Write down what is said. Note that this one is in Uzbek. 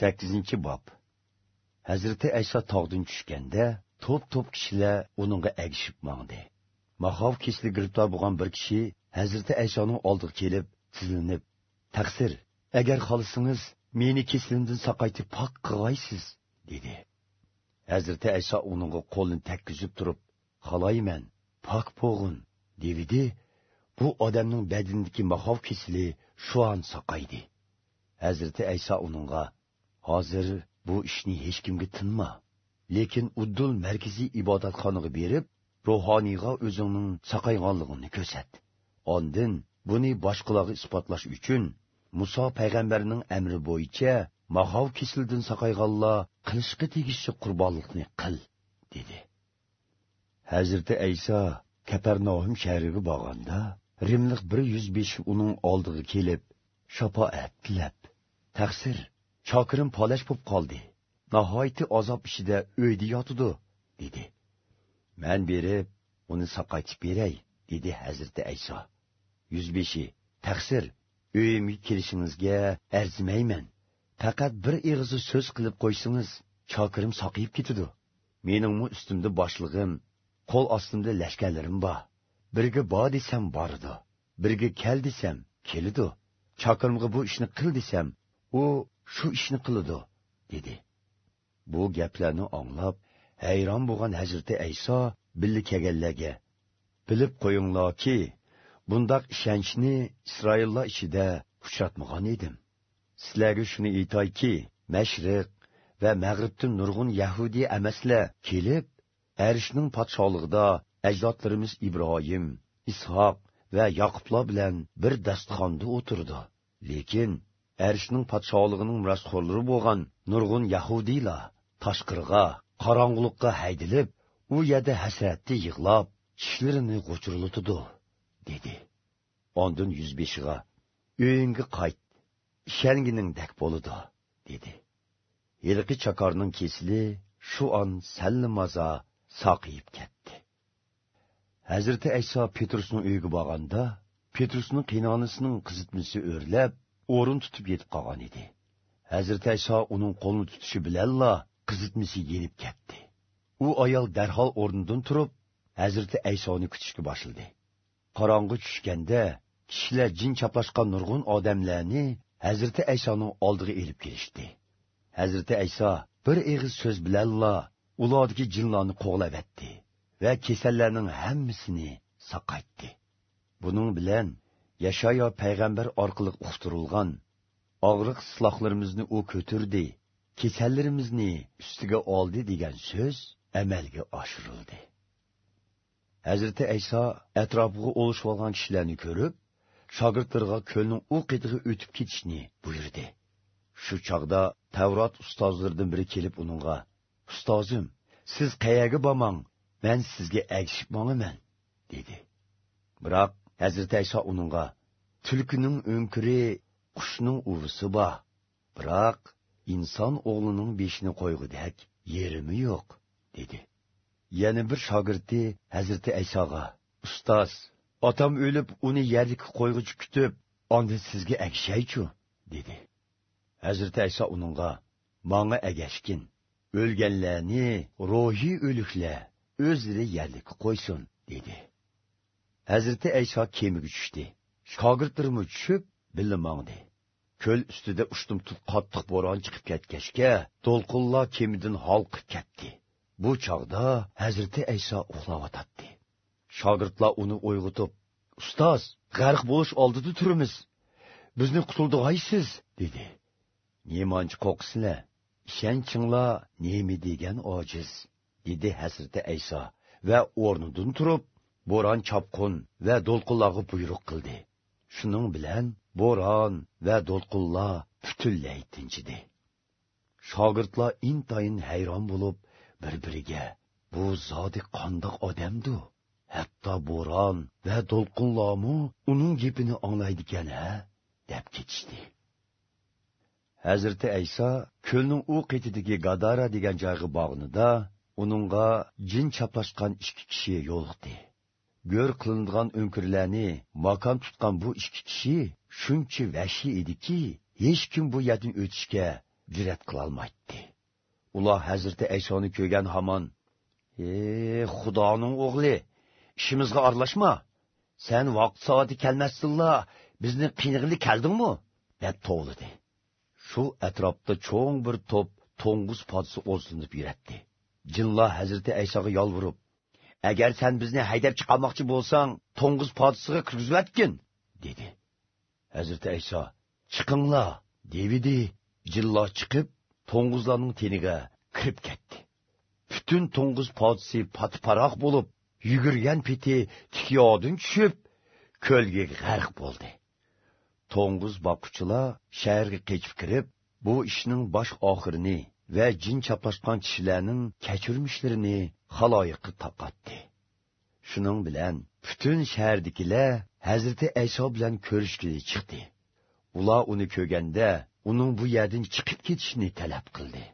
sakkizinchi bob. Hazrati ayso tog'dan tushganda to'p to'p kishilar uningga agishib mangdi mahov kesli giribtor bo'lgan bir kishi hazrati aysoning oldiga kelib tizlinib taqsir agar xohlasangiz meni keslimdan saqaytib pok qilg'aysiz dedi. Hazrati ayso uningga qo'lini takkizib turib xolayman pok bo'g'in devidi bu odamning badinidagi mahov kesili shu an saqaydi hazrati ayso uningga hozir bu ishni hech kimga tinma. Lekin uddul markaziy ibodatxonaga berib ruhoniyga o'zingning saqayganligingni ko'rsat. Ondin buni boshqalarga isbotlash uchun muso payg'ambarning amri bo'yicha mahov kesildin saqayganlar qilishga tegishli qurbonlikni qil dedi. Hazrati ayso kaparnohim shahriga borganda rimlik bir yuz besh uning oldiga kelib shafoat tilab taqsir shokirim polash bo'lib qoldi. Nihoyatda azob ichida uyda yotidi dedi. Man berib uni saqaytib beray dedi hazrati ayso. Yuz beshi taqsir uyimga kelishingizga arzimayman. Faqat bir ig'izi so'z qilib qo'ysangiz shokirim soqiyib ketidi meningmi ustimda boshlig'im qo'l ostimda lashkarlarim bor. Birga bor desam boridi birga kel desam kelidi chokirimga bu ishni qil desam u shu ishni qiladi dedi. Bu gaplarni anglab hayron bo'lgan hazrati ayso billi kelganlarga bilib qo'yinglarki bundoq ishonchni isroillar ichida uchratmagan edim. Sizlarga shuni aytayki mashriq va mag'ribdan nurg'un yahudiy emaslar kelib arishning podsholig'ida ajdodlarimiz ibrohim ishoq va yoqublar bilan bir dasturxonda o'tirdi. Lekin arishning podsholig'ining mirosxo'rlari bo'lgan nurg'un yahudiylar tashqirga qorong'ulikqa haydilib u yerda hasratda yig'lab tishlarini g'uchurlatidi dedi. Ondin yuz beshiga uyingga qayt ishonginingdak bo'ludi dedi. Yilqi chakorning kesili shu on sallamaza soqiyib ketdi. Hazrati ayso petrusning uyiga borganda petrusning qiynonisining qizitmasi o'rlab o'rin tutib yetib qolgan edi. Hazrati ayso uning qo'lini tutishi bilanla qizitmisi yenib ketdi. U ayol darhol o'rnidan turib hazrati aysoni kutishga boshladi. Qorong'i tushganda kishilar jin chaplashgan nurg'un odamlarni hazrati aysoning oldiga elib kelishdi. Hazrati ayso bir eg'iz so'z bilanla ulodagi jinlarni qo'g'lavatdi va kasallarning hammasini saqaytdi buning bilan yashayo payg'ambar orqali uqtirilgan og'riq islohlarimizni u ko'tirdi kasallarimizni ustiga oldi degan so'z amalga oshirildi. Hazrati ayso atrofiga o'lishib olgan kishilarni ko'rib shogirdlarga ko'lning u qetiga o'tib ketishni buyurdi. Shu chog'da tavrot ustozlaridan biri kelib uningga ustozim siz qayaga bormang? Man sizga agishib monaman dedi. Biroq hazrati ayso uningga tulkining o'nkiri qushning uvisi bor biroq inson o'g'lining beshini qo'yg'udak yerimi yo'q dedi. Yana bir shogirdi hazrati aysoga ustoz otam o'lib uni yerlik qo'yg'uchi kutib onda sizga agishaychu dedi. Hazrati ayso uningga manga agashgin o'lganlarni ruhiy o'liklar o'zlari yerlik qo'ysin dedi. Hazrati ayso kemiga tushdi. Shogirdlarimi tushib bilmangdi ko'l ustida ushtum tut qattiq bo'ron chiqib ketgachga to'lqinlar kemidan holqib ketdi. Bu chog'da hazrati ayso uxlayotdi shogirdlar uni uyg'otib ustoz g'arq bo'lish oldida turimiz bizni qutuldig'aysiz dedi. Nemanchi qo'qisizlar ishonchinglar nemi degan ojiz dedi hazrati ayso va o'rnidan turib bo'ron chopqun va do'lqinlarga buyruq qildi. Shuning bilan bo'ron va do'lqinlar butunlay tinchidi. Shogirdlar intayin hayron bo'lib bir biriga bu zodi qandoq odamdu. Hatto bo'ron va do'lqinlarmi uning gapini anglaydigan ha deb ketishdi. Hazrati ayso ko'lning u qetidagi gadara degan joyga borganida uningga jin chaplashgan ikki kishi yo'liqdi. Go'r qilingan o'nkirlarni makon tutgan bu ikki kishi shuncha vahiy ediki hech kim bu yerdan o'tishga jur'at qilolmaydi ular hazrati aysoni ko'rgan hamon e xudoning o'g'li ishimizga aralashma sen vaqt soati kelmasdinla bizni qiynig'ili keldingmi deb tovladi shu atrofda cho'ng bir to'p to'ng'iz podsi o'zlinib yuratdi jinlar hazrati aysoga yolvurib agar san bizni haydab chiqarmoqchi bo'lsang to'ng'iz podisiga kirgizlatgin dedi. Hazrati ayso chiqinglar devidi jillo chiqib to'ng'izlarning teniga kirib ketdi. Butun to'ng'iz podisi patparoq bo'lib yugurgan peti tikyodin tushib ko'lga g'arq bo'ldi. To'ng'iz boquvchilar shaharga qechib kirib bu ishning bosh oxirini va jin chaplashgan kishilarning kechirmishlarini haloyiqqa taqatdi shuning bilan butun shahardagilar hazrati ayso bilan ko'rishgili chiqdi. Ular uni ko'rganda uning bu yerdan chiqib ketishini talab qildi.